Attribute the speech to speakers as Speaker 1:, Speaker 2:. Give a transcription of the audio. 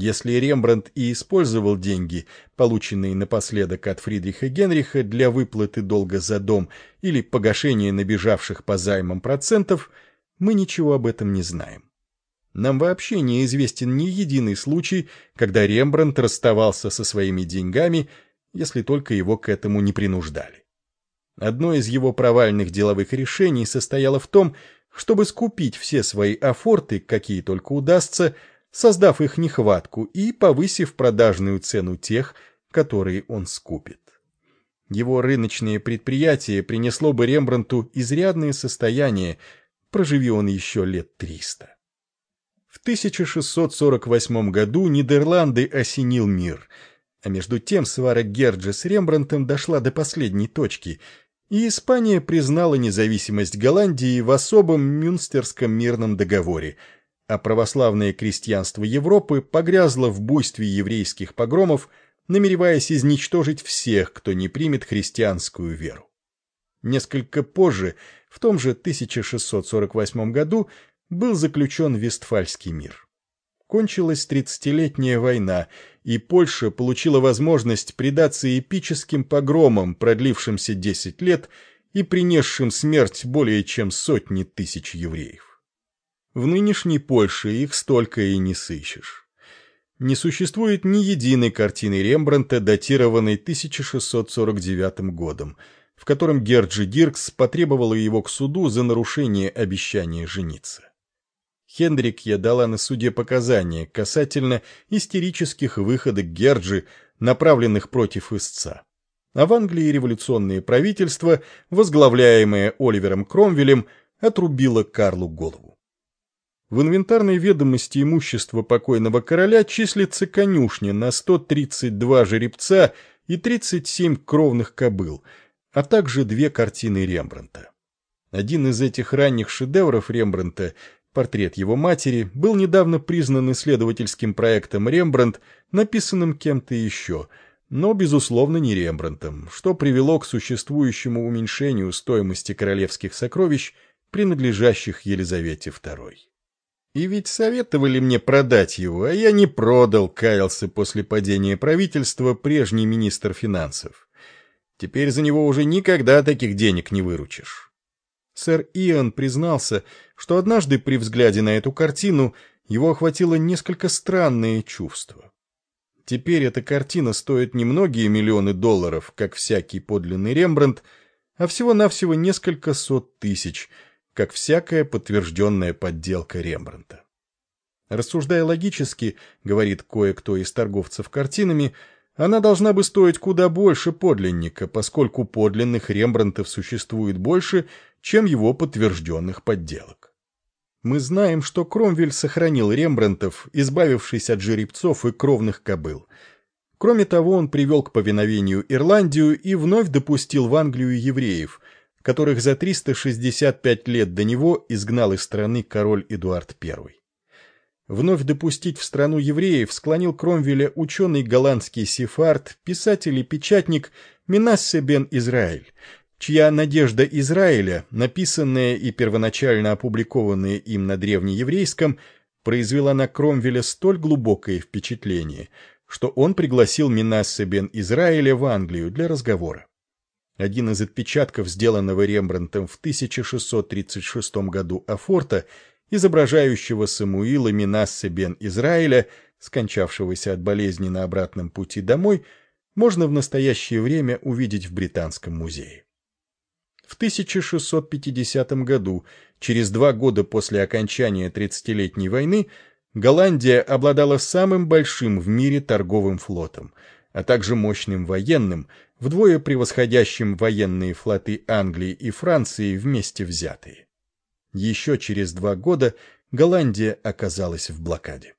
Speaker 1: Если Рембрандт и использовал деньги, полученные напоследок от Фридриха Генриха для выплаты долга за дом или погашения набежавших по займам процентов, мы ничего об этом не знаем. Нам вообще неизвестен ни единый случай, когда Рембрандт расставался со своими деньгами, если только его к этому не принуждали. Одно из его провальных деловых решений состояло в том, чтобы скупить все свои афорты, какие только удастся, создав их нехватку и повысив продажную цену тех, которые он скупит. Его рыночное предприятие принесло бы Рембрандту изрядное состояние, проживи он еще лет триста. В 1648 году Нидерланды осенил мир, а между тем свара Герджа с Рембрандтом дошла до последней точки, и Испания признала независимость Голландии в особом Мюнстерском мирном договоре, а православное крестьянство Европы погрязло в буйстве еврейских погромов, намереваясь изничтожить всех, кто не примет христианскую веру. Несколько позже, в том же 1648 году, был заключен Вестфальский мир. Кончилась тридцатилетняя война, и Польша получила возможность предаться эпическим погромам, продлившимся десять лет и принесшим смерть более чем сотни тысяч евреев. В нынешней Польше их столько и не сыщешь. Не существует ни единой картины Рембрандта, датированной 1649 годом, в котором Герджи Диркс потребовала его к суду за нарушение обещания жениться. Хендрикья дала на суде показания касательно истерических выходок Герджи, направленных против истца. А в Англии революционное правительство, возглавляемое Оливером Кромвелем, отрубило Карлу голову. В инвентарной ведомости имущества покойного короля числится конюшня на 132 жеребца и 37 кровных кобыл, а также две картины Рембрандта. Один из этих ранних шедевров Рембрандта Портрет его матери был недавно признан исследовательским проектом «Рембрандт», написанным кем-то еще, но, безусловно, не Рембрандтом, что привело к существующему уменьшению стоимости королевских сокровищ, принадлежащих Елизавете II. И ведь советовали мне продать его, а я не продал, каялся после падения правительства прежний министр финансов. Теперь за него уже никогда таких денег не выручишь. Сэр Иоанн признался, что однажды при взгляде на эту картину его охватило несколько странное чувство. Теперь эта картина стоит не многие миллионы долларов, как всякий подлинный Рембрандт, а всего-навсего несколько сот тысяч, как всякая подтвержденная подделка Рембрандта. Рассуждая логически, говорит кое-кто из торговцев картинами, она должна бы стоить куда больше подлинника, поскольку подлинных Рембрандтов существует больше, чем его подтвержденных подделок. Мы знаем, что Кромвель сохранил Рембрандтов, избавившись от жеребцов и кровных кобыл. Кроме того, он привел к повиновению Ирландию и вновь допустил в Англию евреев, которых за 365 лет до него изгнал из страны король Эдуард I. Вновь допустить в страну евреев склонил Кромвеля ученый голландский сефард, писатель и печатник Минассе бен Израиль, чья «Надежда Израиля», написанная и первоначально опубликованная им на древнееврейском, произвела на Кромвеля столь глубокое впечатление, что он пригласил Минассе бен Израиля в Англию для разговора. Один из отпечатков, сделанного Рембрандтом в 1636 году Афорта, изображающего Самуила Минассе бен Израиля, скончавшегося от болезни на обратном пути домой, можно в настоящее время увидеть в Британском музее. В 1650 году, через два года после окончания Тридцатилетней войны, Голландия обладала самым большим в мире торговым флотом, а также мощным военным, вдвое превосходящим военные флоты Англии и Франции вместе взятые. Еще через два года Голландия оказалась в блокаде.